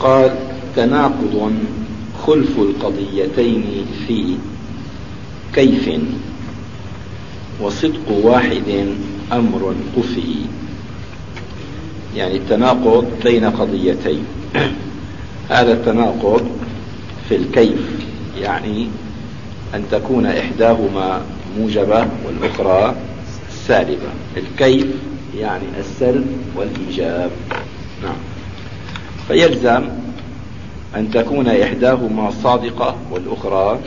قال تناقض خلف القضيتين في كيف؟ وصدق واحد أمر قفي يعني التناقض بين قضيتين. هذا التناقض في الكيف يعني أن تكون إحداهما موجبة والأخرى سالبة. الكيف يعني السلب والإيجاب. نعم. فيلزم أن تكون إحداهما صادقة والأخرى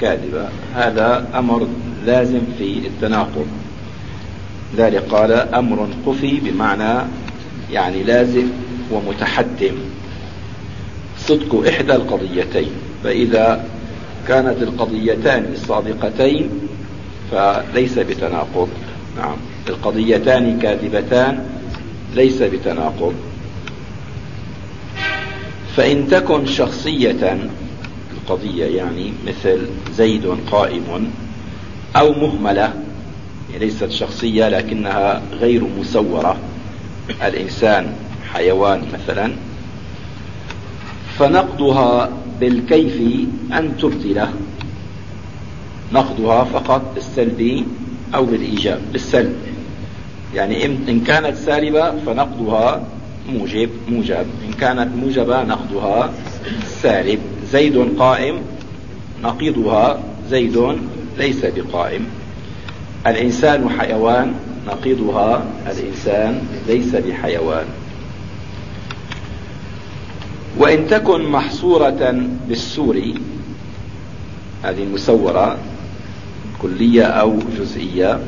كاذبة. هذا أمر لازم في التناقض. ذلك قال أمر قفي بمعنى يعني لازم ومتحتم صدق إحدى القضيتين فإذا كانت القضيتان صادقتين فليس بتناقض. نعم القضيتان كاذبتان ليس بتناقض. فإن تكن شخصية القضية يعني مثل زيد قائم أو مهملة ليست شخصية لكنها غير مسورة الإنسان حيوان مثلا فنقضها بالكيف أن تبطله نقضها فقط بالسلب أو بالإيجاب بالسلب. يعني إن كانت سالبة فنقضها موجب موجب. إن كانت موجبة نقضها سالب. زيد قائم نقيضها زيد ليس بقائم. الإنسان حيوان نقيضها الإنسان ليس بحيوان. وإن تكن محصورة بالسور هذه مسورة كلية أو جزئية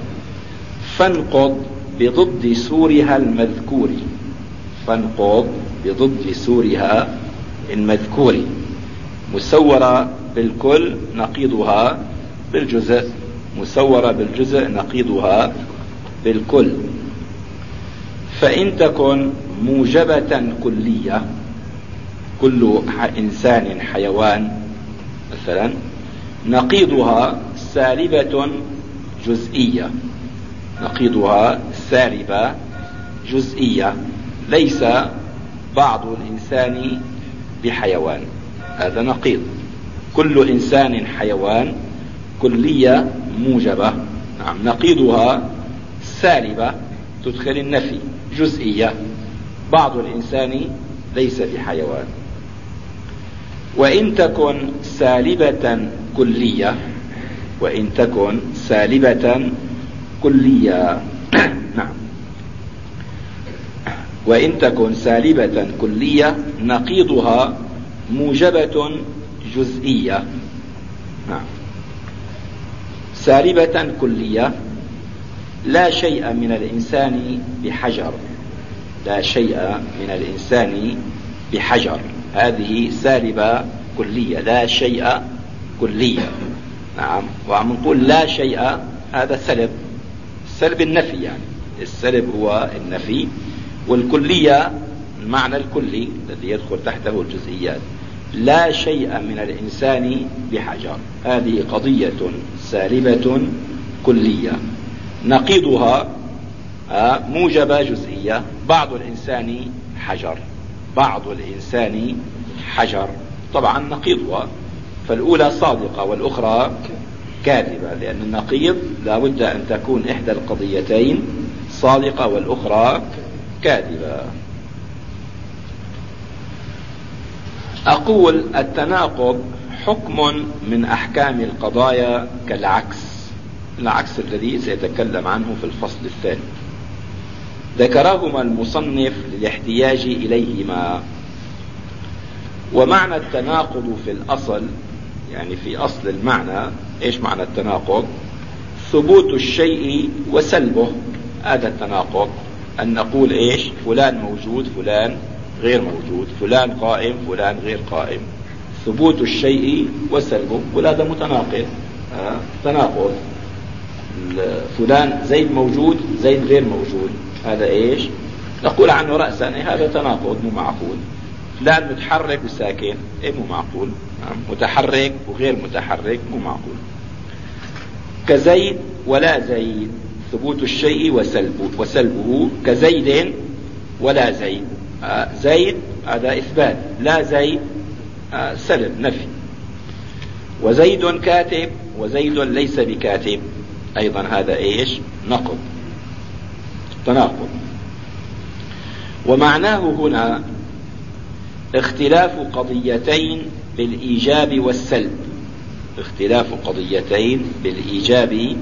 فانقض بضد سورها المذكور. فانقض بضد سورها المذكور مسورة بالكل نقيضها بالجزء مسورة بالجزء نقيضها بالكل. فإن تكن موجبة كلية كل إنسان حيوان مثلا نقيضها سالبة جزئية نقيضها سالبة جزئية. ليس بعض الإنسان بحيوان. هذا نقيض. كل إنسان حيوان كلية موجبة. نعم نقيضها سالبة تدخل النفي جزئية. بعض الإنسان ليس بحيوان. وإن تكن سالبة كلية وإن تكن سالبة كلية. نعم. وإن تكن سالبة كلية نقيضها موجبة جزئية. نعم. سالبة كلية لا شيء من الإنسان بحجر. لا شيء من الإنسان بحجر. هذه سالبة كلية لا شيء كلية. نعم. وعم نقول لا شيء هذا سلب. سلب النفي يعني. السلب هو النفي. والكلية المعنى الكلي الذي يدخل تحته الجزئيات لا شيء من الإنسان بحجر. هذه قضية سالبة كلية. نقيضها آه، موجبة جزئية. بعض الإنسان حجر. بعض الإنسان حجر. طبعا نقيضها. فالأولى صادقة والأخرى كاذبة لأن النقيض لا بد أن تكون إحدى القضيتين صادقة والأخرى كاذبة. أقول التناقض حكم من أحكام القضايا كالعكس العكس الذي سيتكلم عنه في الفصل الثاني. ذكرهما المصنف للاحتياج إليهما. ومعنى التناقض في الأصل يعني في أصل المعنى إيش معنى التناقض؟ ثبوت الشيء وسلبه هذا التناقض. أن نقول إيش؟ فلان موجود فلان غير موجود فلان قائم فلان غير قائم. ثبوت الشيء وسلبه وهذا متناقض. آه تناقض. فلان زيد موجود زيد غير موجود. هذا إيش؟ نقول عنه رأسا إيه هذا تناقض مو معقول. فلان متحرك وساكن إيه مو معقول. نعم. متحرك وغير متحرك مو معقول. كزيد ولا زيد. ثبوت الشيء وسلبه, وسلبه كزيد ولا زيد. آه زيد هذا إثبات لا زيد آه، سلب نفي. وزيد كاتب وزيد ليس بكاتب. أيضا هذا إيش؟ نقض. تناقض. ومعناه هنا اختلاف قضيتين بالإيجاب والسلب. اختلاف قضيتين بالإيجاب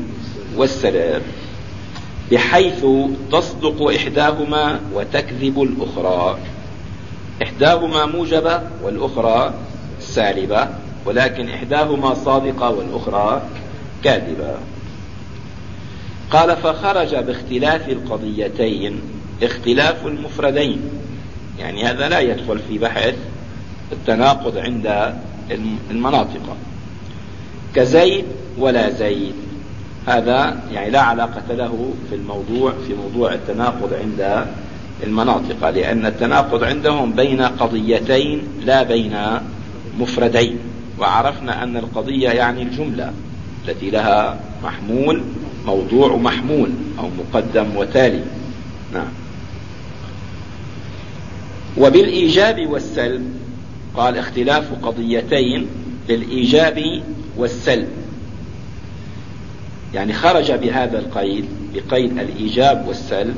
والسلب. بحيث تصدق إحداهما وتكذب الأخرى. إحداهما موجبة والأخرى سالبة ولكن إحداهما صادقة والأخرى كاذبة. قال فخرج باختلاف القضيتين اختلاف المفردين. يعني هذا لا يدخل في بحث التناقض عند المناطق. كزيد ولا زيد. هذا يعني لا علاقة له في الموضوع في موضوع التناقض عند المناطق لأن التناقض عندهم بين قضيتين لا بين مفردين وعرفنا أن القضية يعني الجملة التي لها محمول موضوع محمول أو مقدم وتالي. نعم. وبالإيجاب والسلب قال اختلاف قضيتين بالإيجاب والسلب. يعني خرج بهذا القيد بقيد الإيجاب والسلب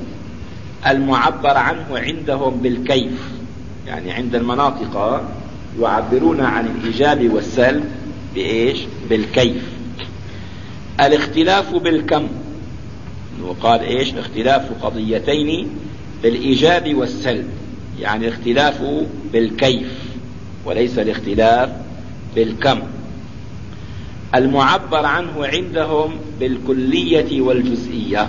المعبر عنه عندهم بالكيف يعني عند المناطق يعبرون عن الإيجاب والسلب بإيش؟ بالكيف. الاختلاف بالكم وقال إيش؟ اختلاف قضيتين بالإيجاب والسلب يعني اختلاف بالكيف وليس الاختلاف بالكم. المعبر عنه عندهم بالكلية والجزئية.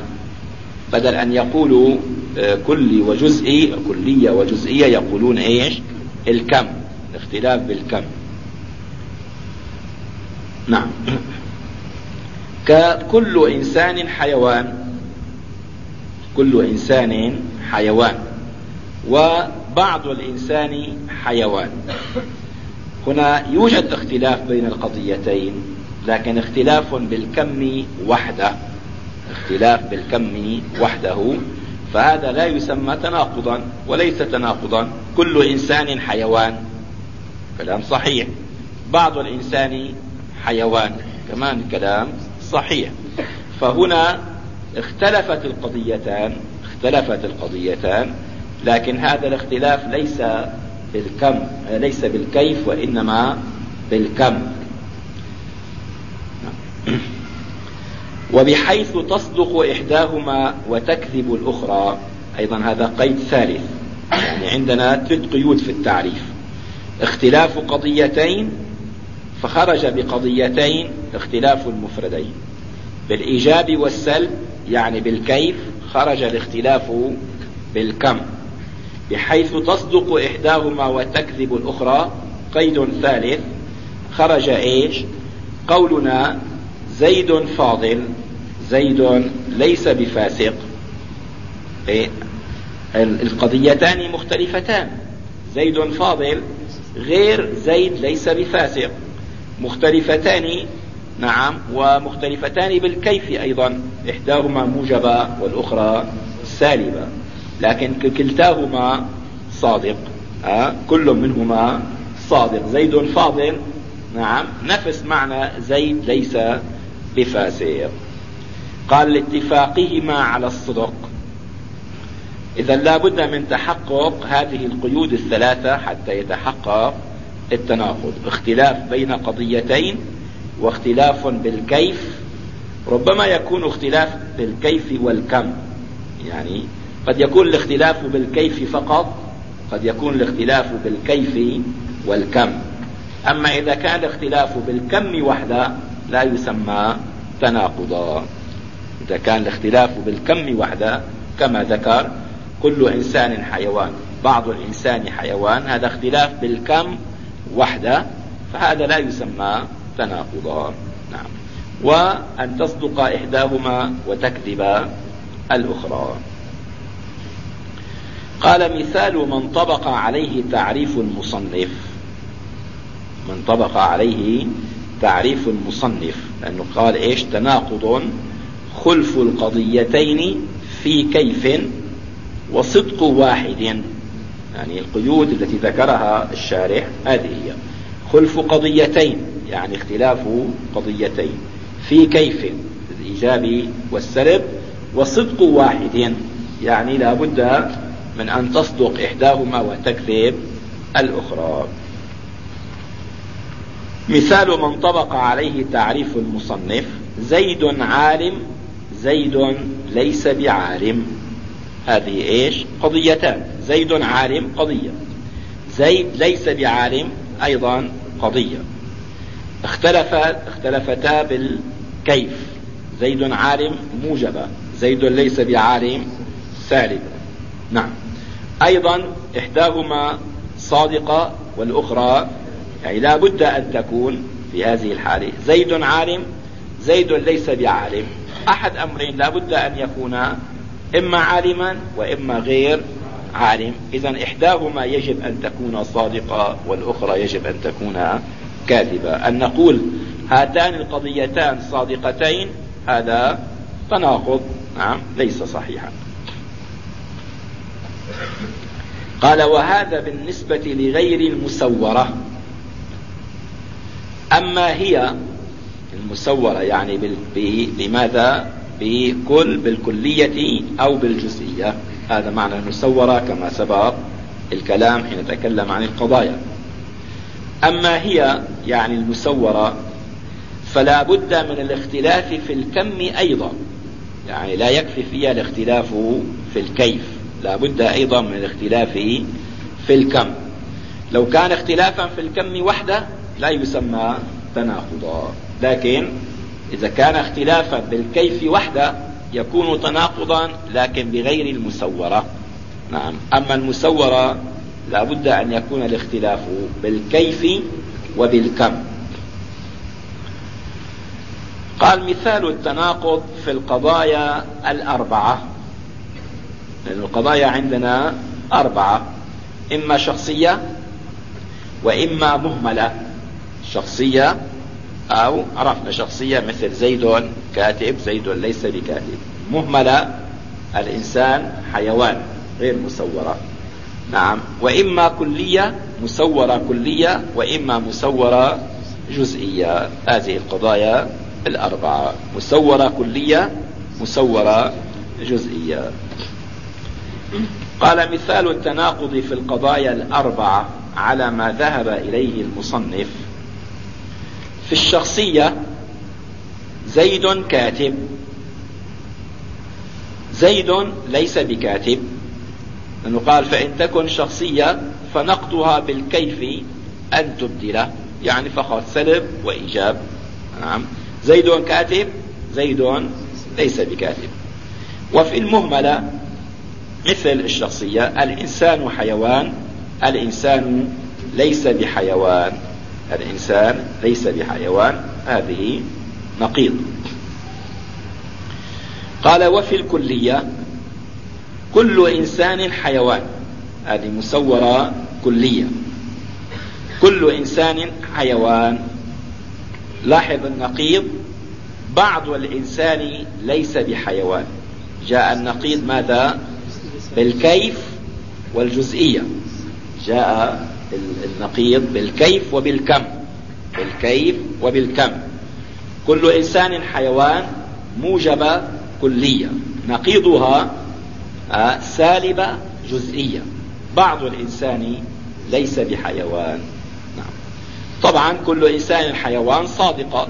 بدل أن يقولوا آه، كلي وجزئي كلية وجزئية يقولون إيش؟ الكم الاختلاف بالكم. نعم. ككل إنسان حيوان كل إنسان حيوان وبعض الإنسان حيوان. هنا يوجد اختلاف بين القضيتين. لكن اختلاف بالكم وحده اختلاف بالكم وحده فهذا لا يسمى تناقضا وليس تناقضا. كل إنسان حيوان كلام صحيح. بعض الإنسان حيوان كمان كلام صحيح. فهنا اختلفت القضيتان اختلفت القضيتان لكن هذا الاختلاف ليس بالكم ليس بالكيف وإنما بالكم. وبحيث تصدق إحداهما وتكذب الأخرى. أيضا هذا قيد ثالث. يعني عندنا ثلاث قيود في التعريف. اختلاف قضيتين فخرج بقضيتين اختلاف المفردين. بالإيجاب والسلب يعني بالكيف خرج الاختلاف بالكم. بحيث تصدق إحداهما وتكذب الأخرى قيد ثالث. خرج إيش؟ قولنا زيد فاضل. زيد ليس بفاسق. إيه؟ القضيتان مختلفتان. زيد فاضل غير زيد ليس بفاسق. مختلفتان نعم ومختلفتان بالكيف أيضا. إحداهما موجبة والأخرى سالبة. لكن كلتاهما صادق. أه؟ كل منهما صادق. زيد فاضل نعم نفس معنى زيد ليس بفاسق قال لاتفاقهما على الصدق. إذا لا بد من تحقق هذه القيود الثلاثة حتى يتحقق التناقض. اختلاف بين قضيتين واختلاف بالكيف. ربما يكون اختلاف بالكيف والكم. يعني قد يكون الاختلاف بالكيف فقط قد يكون الاختلاف بالكيف والكم. أما إذا كان الاختلاف بالكم وحده لا يسمى تناقضا. إذا كان الاختلاف بالكم وحده كما ذكر كل إنسان حيوان بعض الإنسان حيوان هذا اختلاف بالكم وحده فهذا لا يسمى تناقضا. نعم. وأن تصدق إحداهما وتكذب الأخرى. قال مثال من طبق عليه تعريف المصنف. من طبق عليه تعريف المصنف لأنه قال إيش؟ تناقض خلف القضيتين في كيف وصدق واحد. يعني القيود التي ذكرها الشارح هذه هي. خلف قضيتين يعني اختلاف قضيتين. في كيف؟ الإيجاب والسلب وصدق واحد يعني لا بد من أن تصدق إحداهما وتكذب الأخرى. مثال من طبق عليه تعريف المصنف زيد عالم زيد ليس بعالم. هذه إيش؟ قضيتان. زيد عالم قضية. زيد ليس بعالم أيضا قضية. اختلفا اختلفتا بالكيف. زيد عالم موجبة. زيد ليس بعالم سالبة نعم. أيضا إحداهما صادقة والأخرى يعني لا بد أن تكون في هذه الحالة. زيد عالم زيد ليس بعالم. أحد أمرين لا بد أن يكون إما عالما وإما غير عالم. اذا إحداهما يجب أن تكون صادقة والأخرى يجب أن تكون كاذبة. أن نقول هاتان القضيتان صادقتين هذا تناقض. نعم ليس صحيحا. قال وهذا بالنسبة لغير المسورة. أما هي المسورة يعني بماذا بكل بالكلية أو بالجزئية. هذا معنى المسورة كما سبق الكلام حين نتكلم عن القضايا. أما هي يعني المسورة فلا بد من الاختلاف في الكم أيضا. يعني لا يكفي فيها الاختلاف في الكيف. لا بد أيضا من الاختلاف في الكم. لو كان اختلافا في الكم وحده لا يسمى تناقضا لكن إذا كان اختلافا بالكيف وحده يكون تناقضا لكن بغير المسورة. نعم. أما المسورة لا بد أن يكون الاختلاف بالكيف وبالكم. قال مثال التناقض في القضايا الأربعة. لأن القضايا عندنا أربعة إما شخصية وإما مهملة. شخصية أو عرفنا شخصية مثل زيد كاتب زيد ليس بكاتب. مهملة الإنسان حيوان غير مسورة نعم. وإما كلية مسورة كلية وإما مسورة جزئية. هذه القضايا الأربعة. مسورة كلية مسورة جزئية. قال مثال التناقض في القضايا الأربعة على ما ذهب إليه المصنف في الشخصية زيد كاتب. زيد ليس بكاتب. لأنه قال فإن تكن شخصية فنقضها بالكيف أن تبدله يعني فقط سلب وإيجاب. نعم. زيد كاتب زيد ليس بكاتب. وفي المهملة مثل الشخصية الإنسان حيوان الإنسان ليس بحيوان. الإنسان ليس بحيوان هذه نقيض. قال وفي الكلية كل إنسان حيوان. هذه مسورة كلية. كل إنسان حيوان. لاحظ النقيض. بعض الإنسان ليس بحيوان. جاء النقيض ماذا؟ بالكيف والجزئية. جاء النقيض بالكيف وبالكم. بالكيف وبالكم. كل إنسان حيوان موجبة كلية. نقيضها آه، سالبة جزئية. بعض الإنسان ليس بحيوان. نعم. طبعا كل إنسان حيوان صادقة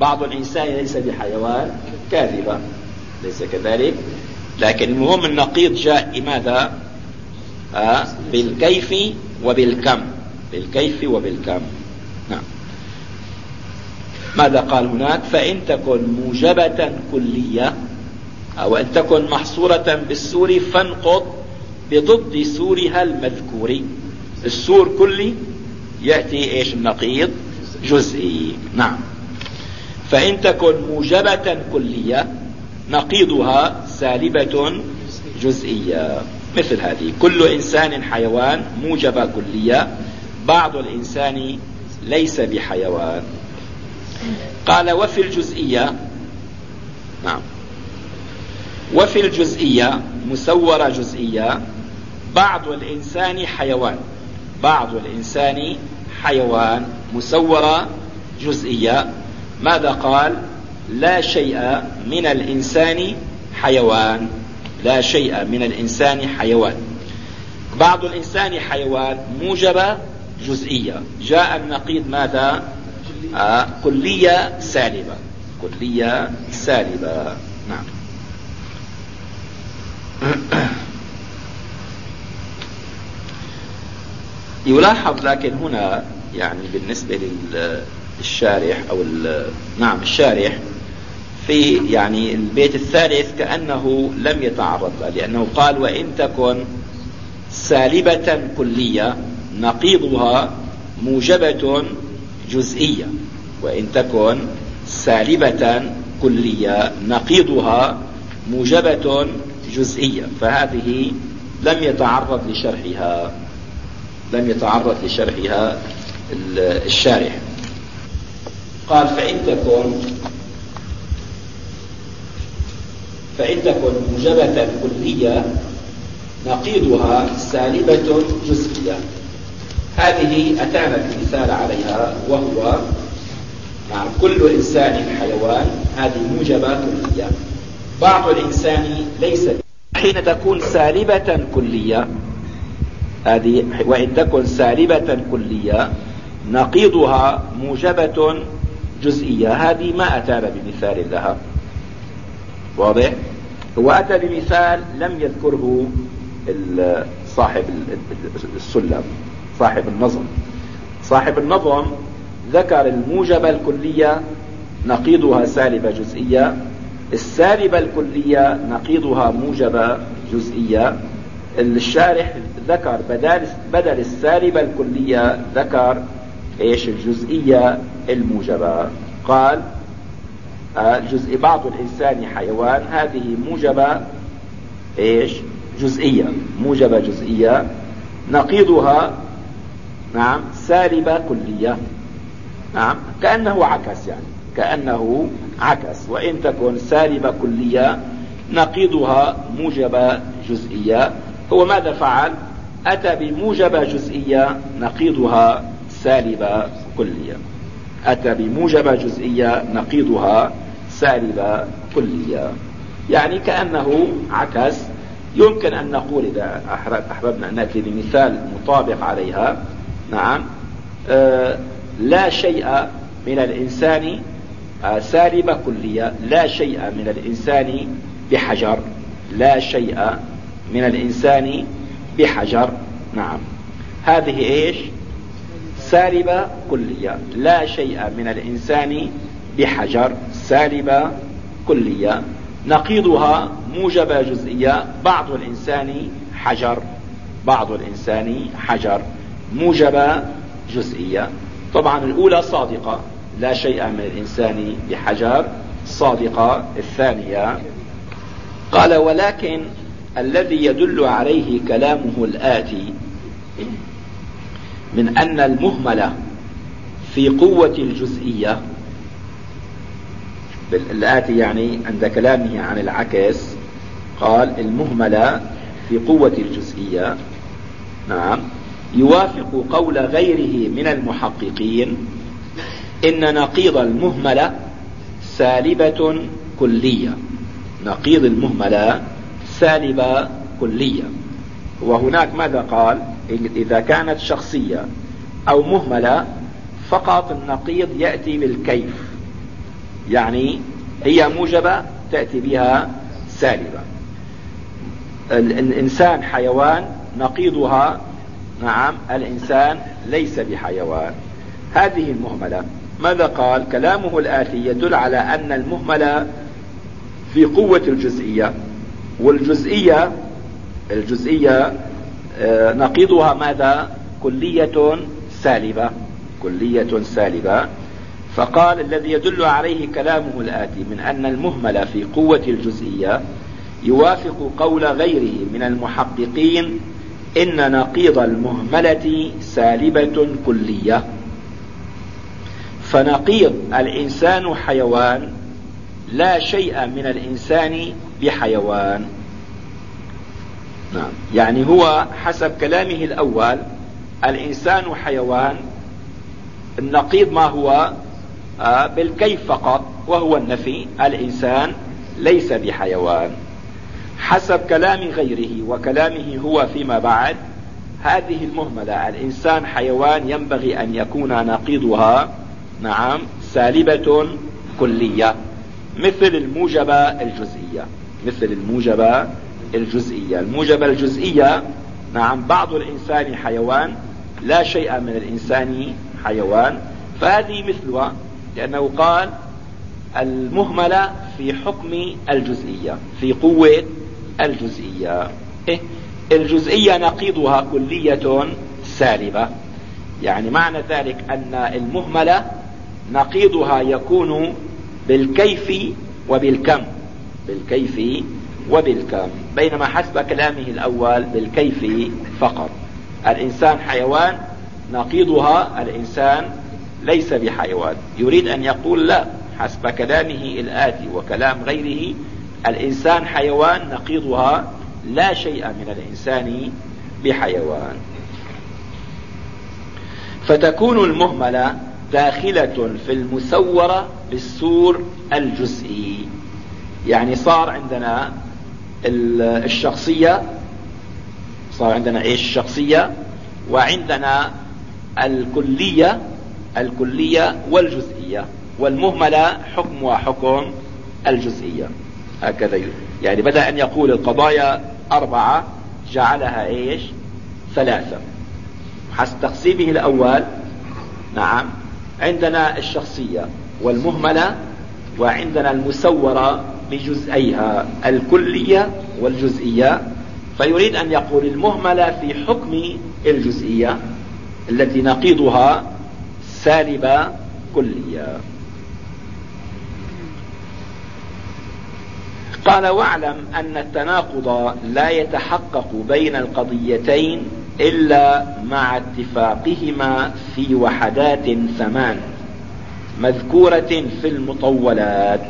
بعض الإنسان ليس بحيوان كاذبة. ليس كذلك. لكن المهم النقيض جاء لماذا؟ آه بالكيف وبالكم بالكيف وبالكم. نعم. ماذا قال هناك؟ فإن تكن موجبة كلية أو أن تكن محصورة بالسور فانقض بضد سورها المذكور. السور كلي يأتي إيش؟ النقيض جزئي. نعم. فإن تكن موجبة كلية نقيضها سالبة جزئية. مثل هذه. كل إنسان حيوان موجبة كلية. بعض الإنسان ليس بحيوان. قال وفي الجزئية نعم. وفي الجزئية مسورة جزئية بعض الإنسان حيوان. بعض الإنسان حيوان مسورة جزئية. ماذا قال؟ لا شيء من الإنسان حيوان. لا شيء من الإنسان حيوان. بعض الإنسان حيوان موجبة جزئية. جاء النقيض ماذا؟ آه كلية سالبة. كلية سالبة. نعم. يلاحظ لكن هنا يعني بالنسبة للشارح أو نعم الشارح في يعني البيت الثالث كأنه لم يتعرض له لأنه قال وإن تكن سالبة كلية نقيضها موجبة جزئية وإن تكن سالبة كلية نقيضها موجبة جزئية فهذه لم يتعرض لشرحها لم يتعرض لشرحها الشارح. قال فإن تكن فإن تكن موجبة كلية نقيضها سالبة جزئية. هذه أتانا المثال عليها وهو نعم كل إنسان حيوان هذه موجبة كلية. بعض الإنسان ليس حين تكون سالبة كلية هذه وإن تكن سالبة كلية نقيضها موجبة جزئية. هذه ما أتانا بمثال لها. واضح؟ هو أتى بمثال لم يذكره صاحب السلم صاحب النظم. صاحب النظم ذكر الموجبة الكلية نقيضها سالبة جزئية السالبة الكلية نقيضها موجبة جزئية. الشارح ذكر بدل, بدل السالبة الكلية ذكر إيش؟ الجزئية الموجبة. قال جزء بعض الإنسان حيوان. هذه موجبة إيش؟ جزئية موجبة جزئية. نقيضها نعم سالبة كلية. نعم كأنه عكس يعني كأنه عكس. وإن تكن سالبة كلية نقيضها موجبة جزئية. هو ماذا فعل؟ أتى بموجبة جزئية نقيضها سالبة كلية. أتى بموجبة جزئية نقيضها سالبة كلية. يعني كأنه عكس. يمكن أن نقول إذا أحببنا أن نأتي بمثال مطابق عليها. نعم. آه لا شيء من الإنسان آه سالبة كلية. لا شيء من الإنسان بحجر. لا شيء من الإنسان بحجر. نعم. هذه إيش؟ سالبة كلية. لا شيء من الإنسان بحجر سالبة كلية. نقيضها موجبة جزئية بعض الإنسان حجر بعض الإنسان حجر. موجبة جزئية. طبعا الأولى صادقة. لا شيء من الإنسان بحجر. صادقة الثانية. قال ولكن الذي يدل عليه كلامه الآتي من أن المهملة في قوة الجزئية الآتي يعني عند كلامه عن العكس قال المهملة في قوة الجزئية نعم يوافق قول غيره من المحققين إن نقيض المهملة سالبة كلية. نقيض المهملة سالبة كلية. وهناك ماذا قال؟ إذا كانت شخصية أو مهملة فقط النقيض يأتي بالكيف. يعني هي موجبة تأتي بها سالبة. الإنسان حيوان نقيضها نعم الإنسان ليس بحيوان. هذه المهملة ماذا قال؟ كلامه الآتي يدل على أن المهملة في قوة الجزئية والجزئية الجزئية نقيضها ماذا؟ كلية سالبة. كلية سالبة. فقال الذي يدل عليه كلامه الآتي من أن المهمل في قوة الجزئية يوافق قول غيره من المحققين إن نقيض المهملة سالبة كلية. فنقيض الإنسان حيوان لا شيء من الإنسان بحيوان. نعم. يعني هو حسب كلامه الأول الإنسان حيوان النقيض ما هو؟ آه بالكيف فقط وهو النفي الإنسان ليس بحيوان. حسب كلام غيره وكلامه هو فيما بعد هذه المهملة الإنسان حيوان ينبغي أن يكون نقيضها نعم سالبة كلية مثل الموجبة الجزئية مثل الموجبة الجزئية. الموجبة الجزئية نعم بعض الإنسان حيوان لا شيء من الإنسان حيوان. فهذه مثلها لأنه قال المهملة في حكم الجزئية في قوة الجزئية. إيه؟ الجزئية نقيضها كلية سالبة. يعني معنى ذلك أن المهملة نقيضها يكون بالكيف وبالكم. بالكيف وبالكم بينما حسب كلامه الأول بالكيف فقط. الإنسان حيوان نقيضها الإنسان ليس بحيوان. يريد أن يقول لا حسب كلامه الآتي وكلام غيره الإنسان حيوان نقيضها لا شيء من الإنسان بحيوان. فتكون المهملة داخلة في المسورة بالسور الجزئي. يعني صار عندنا الشخصية صار عندنا إيش؟ الشخصية وعندنا الكلية الكلية والجزئية والمهملة حكم وحكم الجزئية. هكذا يعني بدأ أن يقول القضايا أربعة جعلها إيش؟ ثلاثة. حسب تقسيمه الأول نعم عندنا الشخصية والمهملة وعندنا المسورة بجزئيها الكلية والجزئية. فيريد أن يقول المهملة في حكم الجزئية التي نقيضها سالبة كلية. قال واعلم أن التناقض لا يتحقق بين القضيتين إلا مع اتفاقهما في وحدات ثمان مذكورة في المطولات.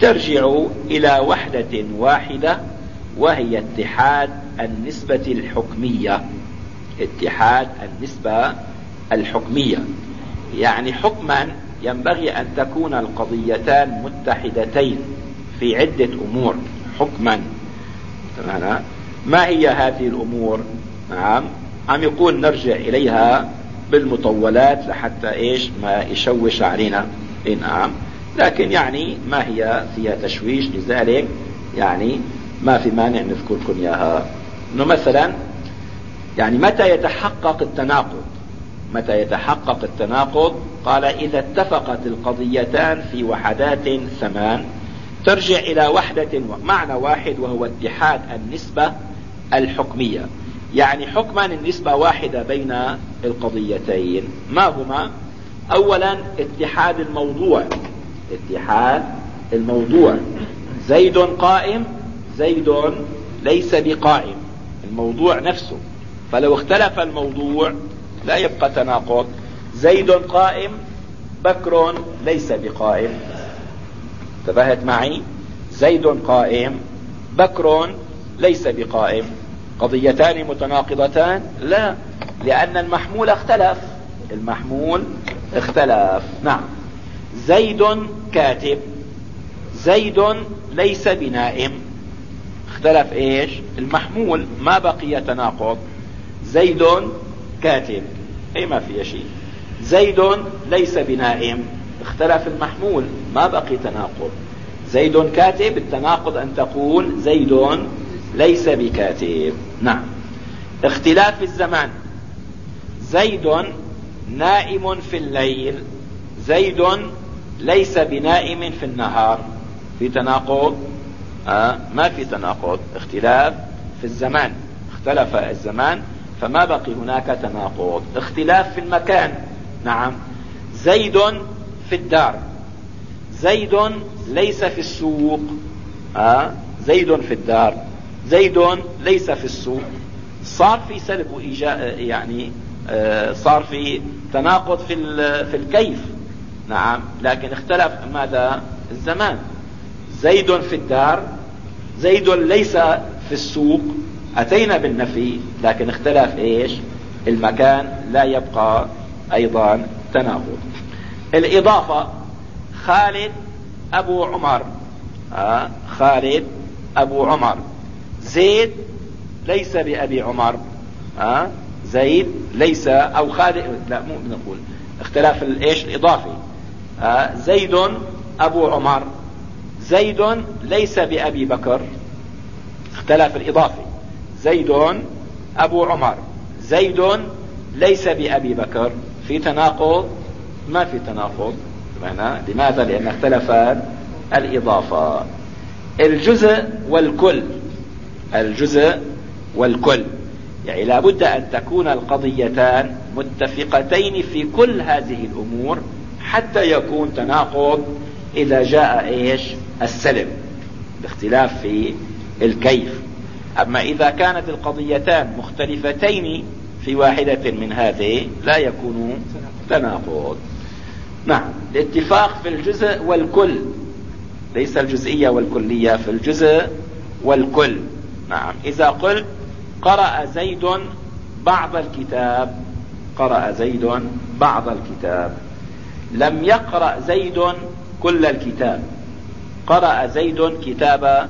ترجع إلى وحدة واحدة وهي اتحاد النسبة الحكمية. اتحاد النسبة الحكمية. يعني حكما ينبغي أن تكون القضيتان متحدتين في عدة أمور. حكما. ما هي هذه الأمور؟ نعم. عم يقول نرجع إليها بالمطولات لحتى إيش؟ ما يشوش علينا. إيه نعم. لكن يعني ما هي فيها تشويش لذلك يعني ما في مانع نذكركم إياها. إنه مثلا يعني متى يتحقق التناقض؟ متى يتحقق التناقض؟ قال إذا اتفقت القضيتان في وحدات ثمان ترجع إلى وحدة معنى واحد وهو اتحاد النسبة الحكمية. يعني حكما النسبة واحدة بين القضيتين. ما هما؟ أولا اتحاد الموضوع. اتحاد الموضوع. زيد قائم زيد ليس بقائم. الموضوع نفسه. فلو اختلف الموضوع لا يبقى تناقض. زيد قائم بكر ليس بقائم. انتبهت معي؟ زيد قائم بكر ليس بقائم. قضيتان متناقضتان؟ لا لأن المحمول اختلف. المحمول اختلف. نعم. زيد كاتب. زيد ليس بنائم. اختلف إيش؟ المحمول. ما بقي تناقض. زيد كاتب. أي ما في شيء. زيد ليس بنائم. اختلف المحمول. ما بقي تناقض. زيد كاتب. التناقض أن تقول زيد ليس بكاتب. نعم. اختلاف الزمان. زيد نائم في الليل. زيد ليس بنائم في النهار. في تناقض آه ما في تناقض. اختلاف في الزمان. اختلف الزمان فما بقي هناك تناقض. اختلاف في المكان. نعم. زيد في الدار. زيد ليس في السوق. آه زيد في الدار. زيد ليس في السوق. صار في سلب يعني آه صار في تناقض في في الكيف. نعم. لكن اختلف ماذا؟ الزمان. زيد في الدار زيد ليس في السوق. أتينا بالنفي لكن اختلف إيش؟ المكان لا يبقى أيضا تناقض الإضافة خالد أبو عمر. آه خالد أبو عمر. زيد ليس بأبي عمر. آه زيد ليس أو خالد لا مو نقول اختلاف الايش الإضافي. زيد أبو عمر. زيد ليس بأبي بكر. اختلاف الإضافي زيد أبو عمر. زيد ليس بأبي بكر. في تناقض؟ ما في تناقض. لماذا؟ لأن اختلفت الإضافة. الجزء والكل. الجزء والكل. يعني لابد أن تكون القضيتان متفقتين في كل هذه الأمور حتى يكون تناقض إذا جاء إيش؟ السلم باختلاف في الكيف. أما إذا كانت القضيتان مختلفتين في واحدة من هذه لا يكون تناقض. نعم الاتفاق في الجزء والكل. ليس الجزئية والكلية في الجزء والكل. نعم إذا قلت قرأ زيد بعض الكتاب قرأ زيد بعض الكتاب. لم يقرأ زيد كل الكتاب. قرأ زيد كتاب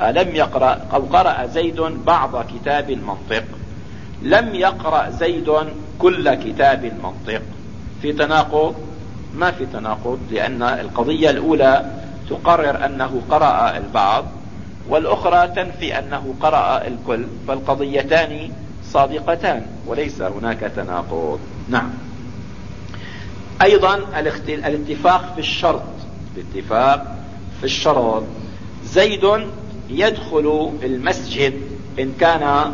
لم يقرأ أو قرأ زيد بعض كتاب المنطق. لم يقرأ زيد كل كتاب المنطق. في تناقض؟ ما في تناقض لأن القضية الأولى تقرر أنه قرأ البعض والأخرى تنفي أنه قرأ الكل فالقضيتان صادقتان وليس هناك تناقض. نعم. أيضا الاتفاق في الشرط. الاتفاق في الشرط. زيد يدخل المسجد إن كان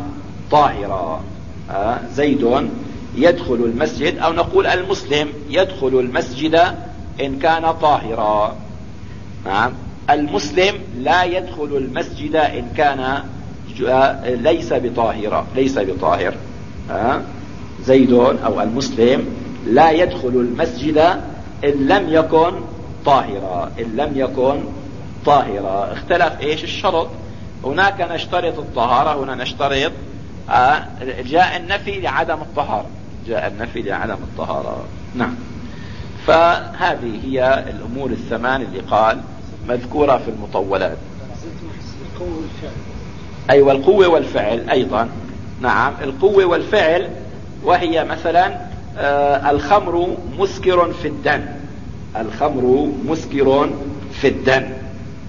طاهرا. آه، زيد يدخل المسجد أو نقول المسلم يدخل المسجد إن كان طاهرا. نعم. المسلم لا يدخل المسجد إن كان ليس بطاهرة ليس بطاهر. آه، زيد أو المسلم لا يدخل المسجد إن لم يكن طاهرا إن لم يكن طاهرة اختلف إيش؟ الشرط. هناك نشترط الطهارة هنا نشترط آه جاء النفي لعدم الطهارة. جاء النفي لعدم الطهارة. نعم. فهذه هي الأمور الثمان اللي قال مذكورة في المطولات. أيوه القوة والفعل أيضا. نعم القوة والفعل وهي مثلا آه الخمر مسكر في الدم. الخمر مسكر في الدم.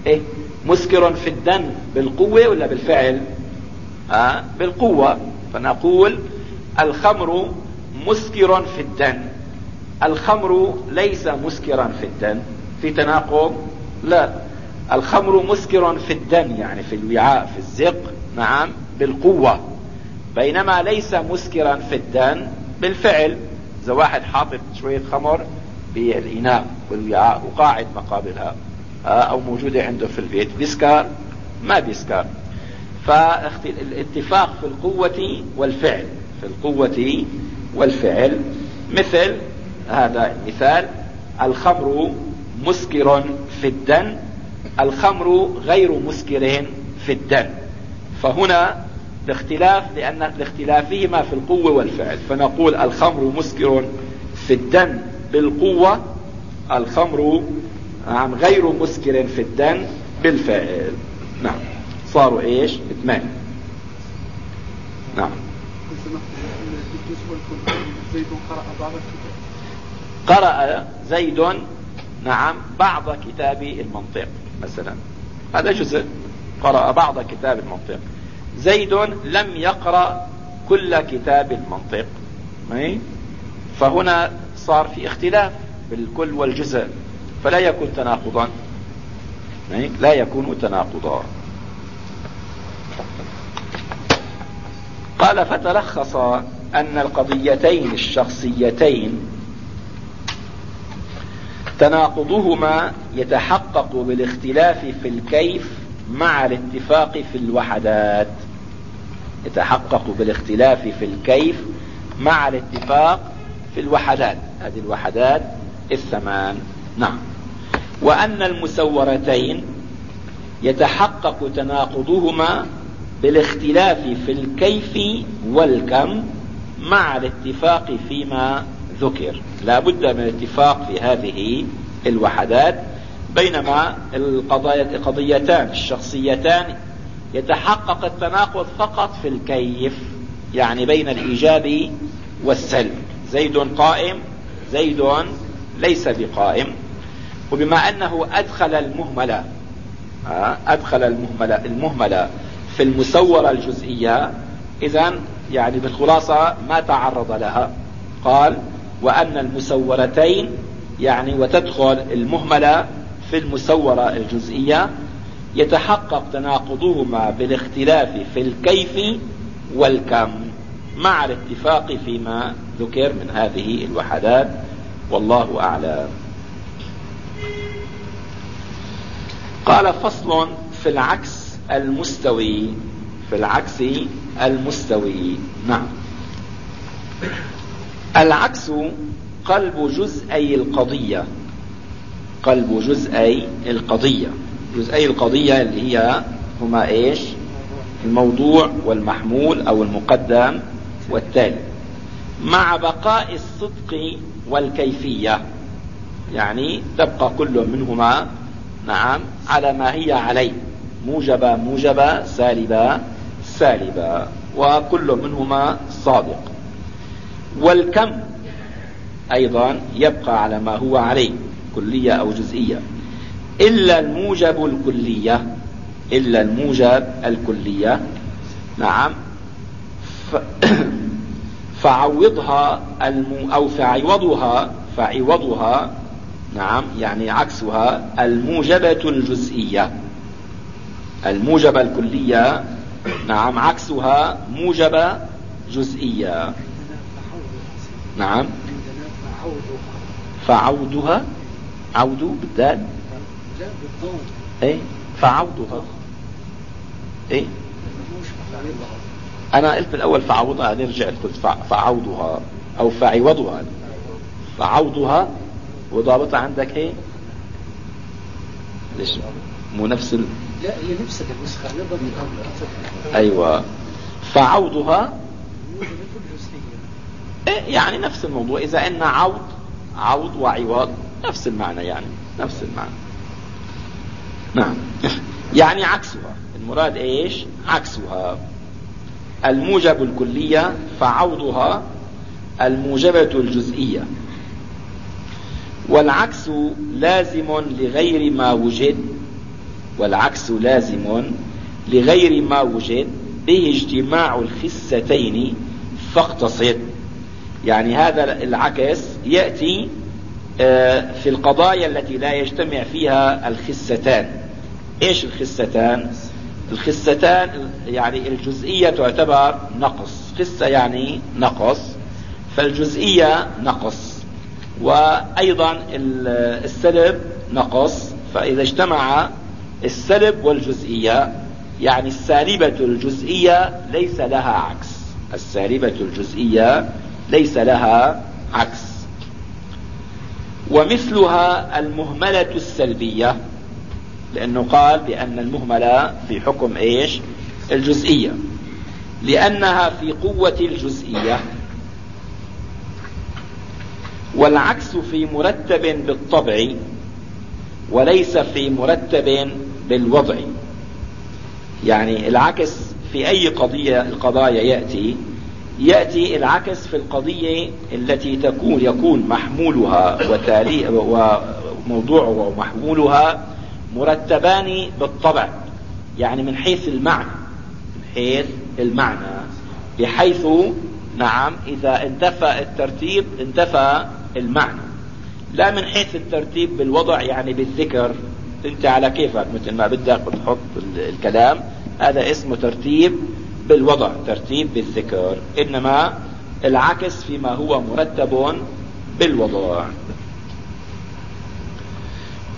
إيه؟ مسكر في الدم بالقوة ولا بالفعل؟ آه بالقوة. فنقول الخمر مسكر في الدم. الخمر ليس مسكرا في الدم. في تناقض؟ لا. الخمر مسكر في الدم يعني في الوعاء في الزق. نعم بالقوة. بينما ليس مسكرا في الدم بالفعل. إذا واحد حاطط شوية خمر بالإناء والوعاء وقاعد مقابلها أو موجودة عنده في البيت بيسكر؟ ما بيسكر. فالاتفاق في القوة والفعل في القوة والفعل. مثل هذا المثال الخمر مسكر في الدم الخمر غير مسكر في الدم فهنا الاختلاف لأن لاختلافهما في القوة والفعل. فنقول الخمر مسكر في الدم. بالقوة الخمر نعم غير مسكر في الدم بالفعل. نعم. صاروا إيش؟ اثمان نعم. قرأ زيد نعم بعض كتاب المنطق مثلا. هذا جزء. قرأ بعض كتاب المنطق. زيد لم يقرأ كل كتاب المنطق. فهنا صار في اختلاف بالكل والجزء. فلا يكون تناقضا. لا يكون تناقضا. قال فتلخص أن القضيتين الشخصيتين تناقضهما يتحقق بالاختلاف في الكيف مع الاتفاق في الوحدات يتحقق بالاختلاف في الكيف مع الاتفاق في الوحدات. هذه الوحدات الثمان. نعم. وأن المسورتين يتحقق تناقضهما بالاختلاف في الكيف والكم مع الاتفاق فيما ذكر. لا بد من الاتفاق في هذه الوحدات. بينما القضيتان الشخصيتان يتحقق التناقض فقط في الكيف يعني بين الإيجاب والسلب. زيد قائم زيد ليس بقائم. وبما أنه أدخل المهملة آه، أدخل المهملة, المهملة في المسورة الجزئية إذا يعني بالخلاصة ما تعرض لها. قال وأن المسورتين يعني وتدخل المهملة في المسورة الجزئية يتحقق تناقضهما بالاختلاف في الكيف والكم مع الاتفاق فيما ذكر من هذه الوحدات. والله أعلم. قال فصل في العكس المستوي في العكس المستوي. نعم. العكس قلب جزئي القضية. قلب جزئي القضية. جزئي القضية اللي هي هما إيش؟ الموضوع والمحمول أو المقدم والتالي. مع بقاء الصدق والكيفية. يعني تبقى كل منهما نعم على ما هي عليه. موجبة موجبة سالبة سالبة وكل منهما صادق. والكم أيضا يبقى على ما هو عليه. كلية أو جزئية. إلا الموجب الكلية إلا الموجب الكلية نعم ف... فعوضها الم... أو فعوضها فعوضها نعم يعني عكسها الموجبة الجزئية. الموجبة الكلية نعم عكسها موجبة جزئية. نعم. فعودها عود بالدال إيه؟ فعودها إيه؟ أنا قلت بالاول فعوضها نرجع قلت فعودها أو فعوضها. فعودها وضابطها عندك هي ليش؟ مو نفس ال... لا هي نفس النسخة أيوه. فعودها إيه يعني نفس الموضوع. إذا إن عود عود وعوض. نفس المعنى يعني نفس المعنى. نعم. يعني عكسها. المراد إيش؟ عكسها. الموجب الكلية فعوضها الموجبة الجزئية. والعكس لازم لغير ما وجد والعكس لازم لغير ما وجد به اجتماع الخستين فاقتصد. يعني هذا العكس يأتي في القضايا التي لا يجتمع فيها الخستان. إيش الخستان؟ الخستان يعني الجزئية تعتبر نقص. خسة يعني نقص فالجزئية نقص. وأيضا السلب نقص. فإذا اجتمع السلب والجزئية يعني السالبة الجزئية ليس لها عكس. السالبة الجزئية ليس لها عكس. ومثلها المهملة السلبية لأنه قال بأن المهملة في حكم إيش؟ الجزئية. لأنها في قوة الجزئية. والعكس في مرتب بالطبع وليس في مرتب بالوضع. يعني العكس في أي قضية القضايا يأتي يأتي العكس في القضية التي تكون يكون محمولها وتالي وموضوعها ومحمولها مرتبان بالطبع يعني من حيث المعنى من حيث المعنى بحيث نعم إذا انتفى الترتيب انتفى المعنى. لا من حيث الترتيب بالوضع يعني بالذكر. أنت على كيفك؟ مثل ما بدك بتحط الكلام هذا اسمه ترتيب بالوضع ترتيب بالذكر إنما العكس فيما هو مرتب بالوضع.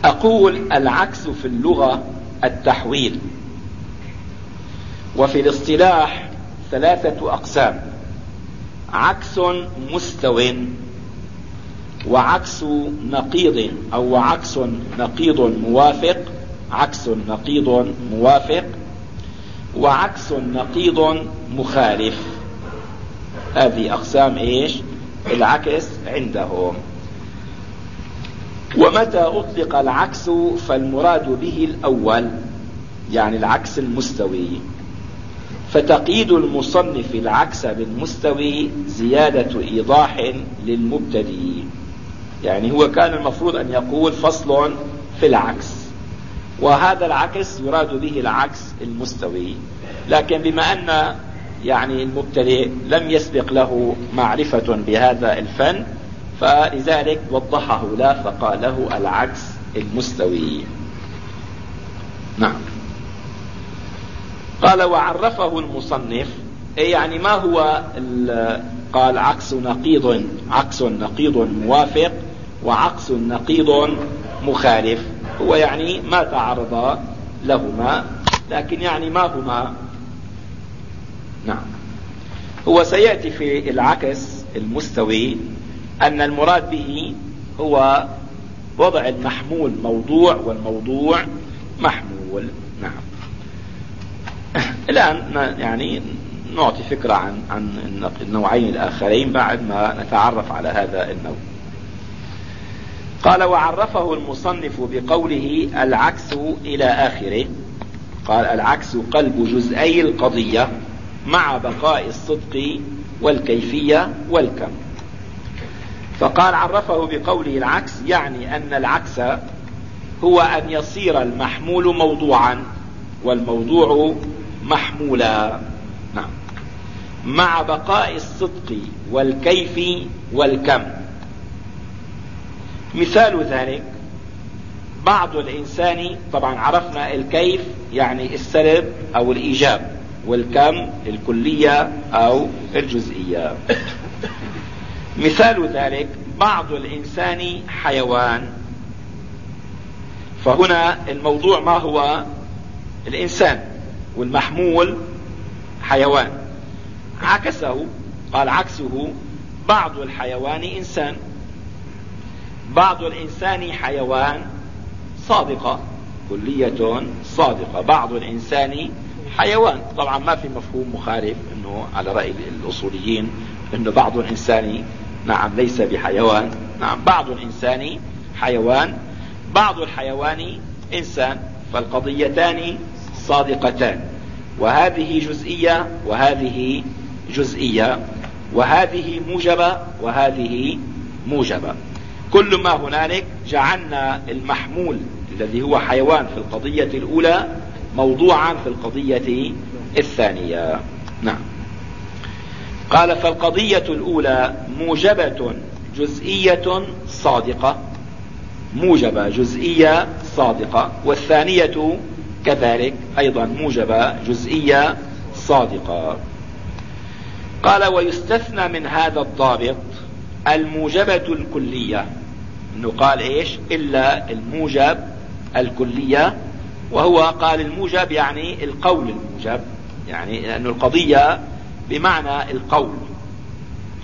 أقول العكس في اللغة التحويل. وفي الاصطلاح ثلاثة أقسام. عكس مستو وعكس نقيض أو عكس نقيض موافق عكس نقيض موافق وعكس نقيض مخالف. هذه أقسام إيش؟ العكس عندهم. ومتى أطلق العكس فالمراد به الأول يعني العكس المستوي. فتقييد المصنف العكس بالمستوي زيادة إيضاح للمبتدئ. يعني هو كان المفروض أن يقول فصل في العكس. وهذا العكس يراد به العكس المستوي. لكن بما أن يعني المبتدئ لم يسبق له معرفة بهذا الفن فلذلك وضحه له فقال له العكس المستوي. نعم. قال وعرفه المصنف. أي يعني ما هو قال عكس نقيض عكس نقيض موافق وعكس نقيض مخالف. هو يعني ما تعرض لهما لكن يعني ما هما. نعم. هو سيأتي في العكس المستوي أن المراد به هو وضع المحمول موضوع والموضوع محمول. نعم. الآن يعني نعطي فكرة عن عن النوعين الآخرين بعد ما نتعرف على هذا النوع. قال وعرفه المصنف بقوله العكس إلى آخره. قال العكس قلب جزئي القضية مع بقاء الصدق والكيفية والكم. فقال عرفه بقوله العكس يعني أن العكس هو أن يصير المحمول موضوعا والموضوع محمولا. نعم. مع بقاء الصدق والكيف والكم. مثال ذلك بعض الإنسان طبعا عرفنا الكيف يعني السلب أو الإيجاب والكم الكلية أو الجزئية. مثال ذلك بعض الإنسان حيوان. فهنا الموضوع ما هو؟ الإنسان والمحمول حيوان. عكسه قال عكسه بعض الحيوان إنسان. بعض الإنسان حيوان صادقة كلية صادقة. بعض الإنسان حيوان. طبعا ما في مفهوم مخالف إنه على رأي الأصوليين إنه بعض الإنسان نعم ليس بحيوان. نعم بعض الإنسان حيوان. بعض الحيوان إنسان. فالقضيتان صادقتان. وهذه جزئية وهذه جزئية. وهذه موجبة وهذه موجبة. كل ما هنالك جعلنا المحمول الذي هو حيوان في القضية الأولى موضوعا في القضية الثانية. نعم. قال فالقضية الأولى موجبة جزئية صادقة. موجبة جزئية صادقة. والثانية كذلك أيضا موجبة جزئية صادقة. قال ويستثنى من هذا الضابط الموجبة الكلية. إنه قال إيش؟ إلا الموجب الكلية وهو قال الموجب يعني القول الموجب يعني لأن القضية بمعنى القول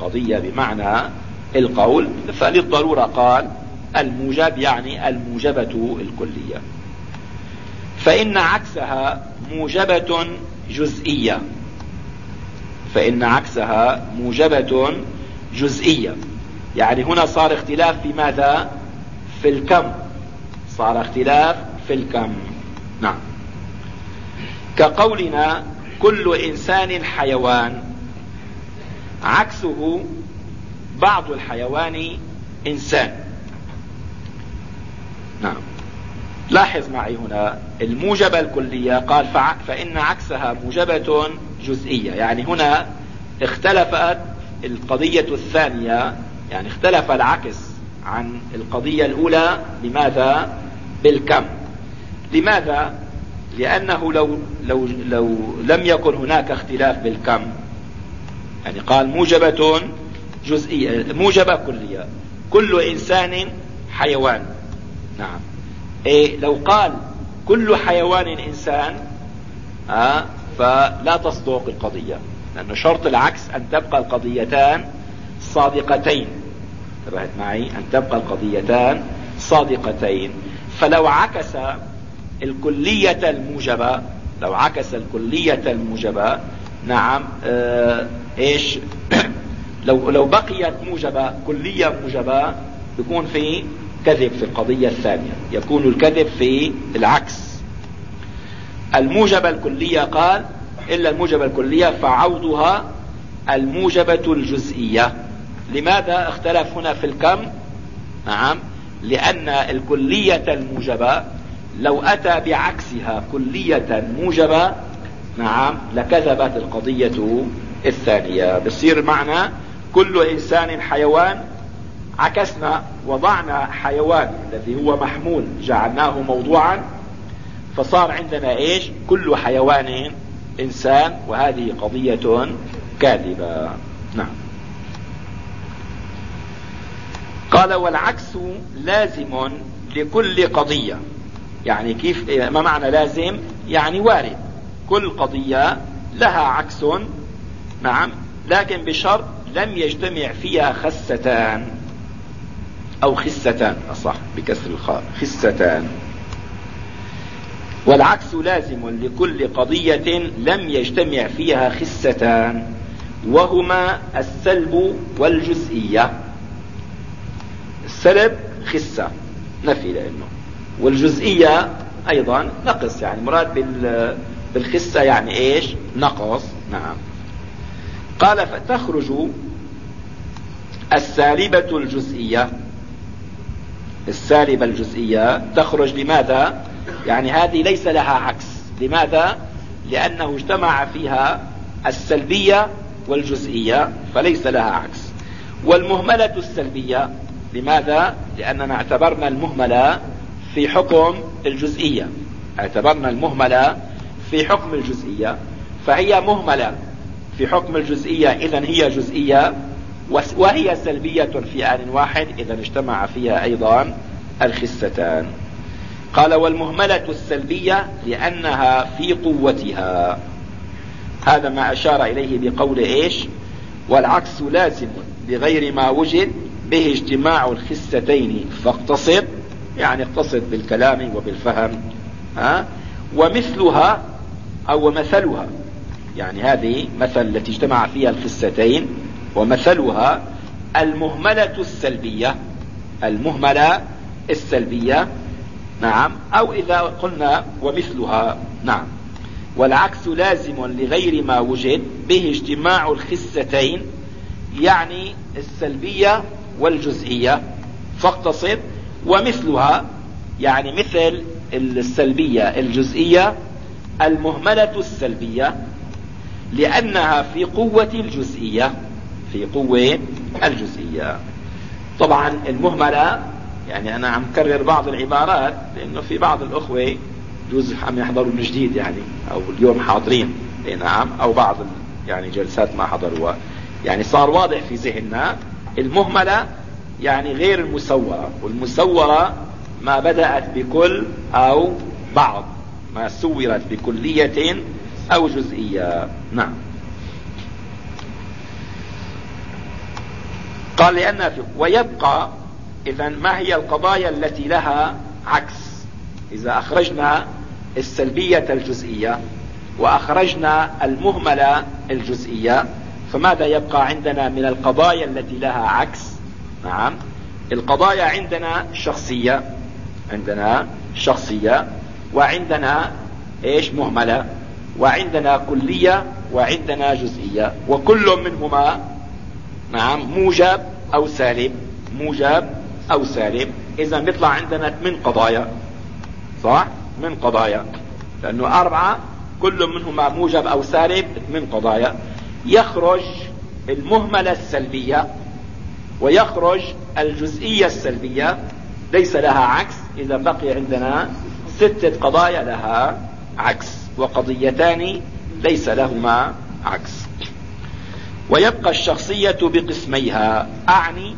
قضية بمعنى القول فللضرورة قال الموجب يعني الموجبة الكلية. فإن عكسها موجبة جزئية فإن عكسها موجبة جزئية. يعني هنا صار اختلاف في ماذا؟ في الكم. صار اختلاف في الكم. نعم. كقولنا كل إنسان حيوان عكسه بعض الحيوان إنسان. نعم. لاحظ معي هنا الموجبة الكلية قال فإن عكسها موجبة جزئية. يعني هنا اختلفت القضية الثانية يعني اختلف العكس عن القضية الأولى لماذا؟ بالكم. لماذا؟ لأنه لو, لو, لو لم يكن هناك اختلاف بالكم يعني قال موجبة جزئية موجبة كلية. كل إنسان حيوان. نعم. إيه لو قال كل حيوان إنسان آه فلا تصدق القضية لأن شرط العكس أن تبقى القضيتان صادقتين. انتبهت معي أن تبقى القضيتان صادقتين. فلو عكس الكلية الموجبة لو عكس الكلية الموجبة نعم آه إيش؟ لو لو بقيت موجبة كلية موجبة يكون في كذب في القضية الثانية. يكون الكذب في العكس. الموجبة الكلية قال إلا الموجبة الكلية فعوضها الموجبة الجزئية. لماذا اختلف هنا في الكم؟ نعم لأن الكلية الموجبة لو أتى بعكسها كلية موجبة نعم لكذبت القضية الثانية. بصير معنى كل إنسان حيوان عكسنا وضعنا حيوان الذي هو محمول جعلناه موضوعا فصار عندنا إيش؟ كل حيوان إنسان وهذه قضية كاذبة. نعم. قال والعكس لازم لكل قضية. يعني كيف ما معنى لازم؟ يعني وارد. كل قضية لها عكس نعم لكن بشرط لم يجتمع فيها خستان. أو خستان أصح بكسر الخاء. خستان. والعكس لازم لكل قضية لم يجتمع فيها خستان وهما السلب والجزئية. السلب خسة نفي لأنه والجزئية أيضا نقص يعني مراد بالخسة يعني إيش؟ نقص نعم. قال فتخرج السالبة الجزئية. السالبة الجزئية تخرج لماذا؟ يعني هذه ليس لها عكس. لماذا؟ لأنه اجتمع فيها السلبية والجزئية فليس لها عكس. والمهملة السلبية لماذا؟ لأننا اعتبرنا المهملة في حكم الجزئية. اعتبرنا المهملة في حكم الجزئية. فهي مهملة في حكم الجزئية إذا هي جزئية وهي سلبية في آن واحد إذا اجتمع فيها أيضا الخستان. قال والمهملة السلبية لأنها في قوتها. هذا ما أشار إليه بقول إيش؟ والعكس لازم بغير ما وجد به اجتماع الخستين. فاقتصد يعني اقتصد بالكلام وبالفهم ها؟ ومثلها أو مثلها يعني هذه مثل التي اجتمع فيها الخستين ومثلها المهملة السلبية. المهملة السلبية نعم أو إذا قلنا ومثلها نعم. والعكس لازم لغير ما وجد به اجتماع الخستين يعني السلبية والجزئية فاقتصد ومثلها يعني مثل السلبية الجزئية المهملة السلبية لأنها في قوة الجزئية في قوة الجزئية. طبعا المهملة يعني أنا عم كرر بعض العبارات لأنه في بعض الأخوة جوز عم يحضروا من جديد يعني أو اليوم حاضرين نعم أو بعض يعني جلسات ما حضروها يعني صار واضح في ذهننا المهملة يعني غير المسورة والمسورة ما بدأت بكل أو بعض ما سورت بكلية أو جزئية. نعم. قال لأن ويبقى اذا ما هي القضايا التي لها عكس؟ إذا أخرجنا السلبية الجزئية وأخرجنا المهملة الجزئية فماذا يبقى عندنا من القضايا التي لها عكس؟ نعم. القضايا عندنا شخصية عندنا شخصية وعندنا إيش؟ مهملة. وعندنا كلية وعندنا جزئية. وكل منهما نعم موجب أو سالب موجب أو سالب إذا بيطلع عندنا من قضايا. صح؟ من قضايا. لأنه أربعة كل منهما موجب أو سالب من قضايا. يخرج المهملة السلبية ويخرج الجزئية السلبية. ليس لها عكس. إذا بقي عندنا ستة قضايا لها عكس وقضيتان ليس لهما عكس. ويبقى الشخصية بقسميها. أعني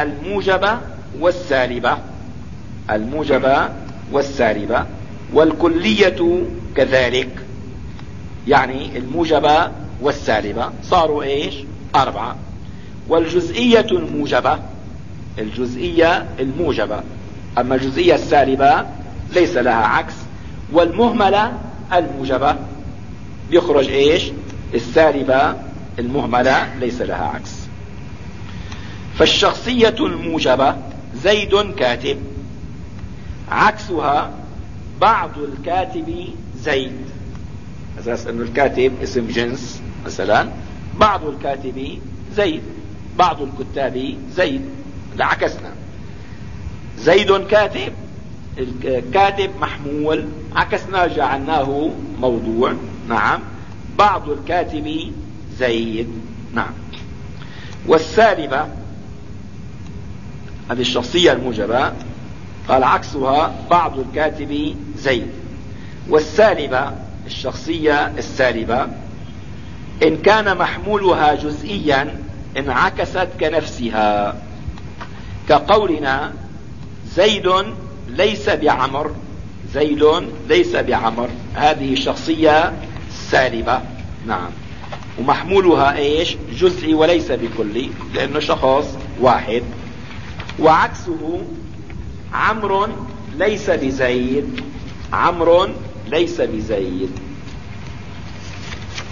الموجبة والسالبة. الموجبة والسالبة. والكلية كذلك. يعني الموجبة والسالبة صاروا إيش؟ أربعة. والجزئية الموجبة الجزئية الموجبة. أما الجزئية السالبة ليس لها عكس. والمهملة الموجبة بيخرج إيش؟ السالبة المهملة ليس لها عكس. فالشخصية الموجبة زيد كاتب. عكسها بعض الكاتب زيد. أساس انه الكاتب اسم جنس. مثلا بعض الكاتب زيد بعض الكتاب زيد عكسنا زيد كاتب الكاتب محمول عكسنا جعلناه موضوع نعم. بعض الكاتب زيد نعم. والسالبة هذه الشخصية الموجبة قال عكسها بعض الكاتب زيد. والسالبة الشخصية السالبة إن كان محمولها جزئيا انعكست كنفسها. كقولنا زيد ليس بعمر زيد ليس بعمر. هذه شخصية سالبة. نعم. ومحمولها إيش؟ جزئي وليس بكلي لأنه شخص واحد. وعكسه عمرو ليس بزيد. عمرو ليس بزيد.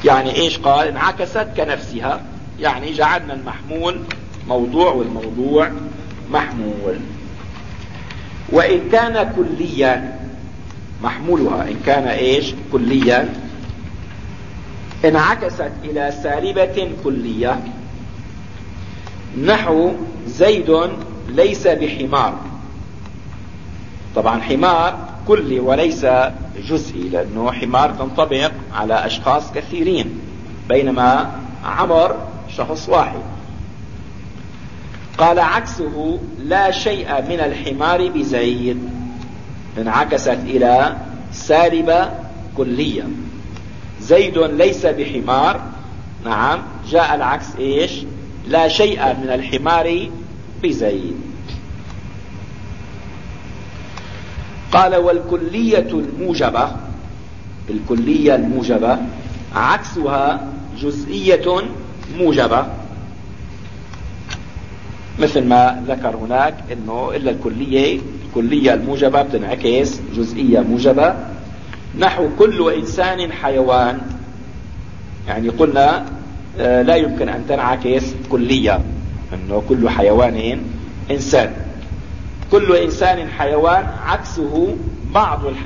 يعني إيش قال؟ انعكست كنفسها. يعني جعلنا المحمول موضوع والموضوع محمول. وإن كان كليا محمولها. إن كان إيش؟ كليا. انعكست إلى سالبة كلية. نحو زيد ليس بحمار. طبعا حمار كلي وليس جزئي لأنه حمار تنطبق على أشخاص كثيرين بينما عمر شخص واحد. قال عكسه لا شيء من الحمار بزيد. انعكست إلى سالبة كلية. زيد ليس بحمار. نعم جاء العكس إيش؟ لا شيء من الحمار بزيد. قال والكلية الموجبة الكلية الموجبة عكسها جزئية موجبة. مثل ما ذكر هناك إنه إلا الكلية الكلية الموجبة بتنعكس جزئية موجبة. نحو كل إنسان حيوان. يعني قلنا آه، لا يمكن أن تنعكس كلية إنه كل حيوان إنسان. كل إنسان حيوان عكسه بعض الحيوان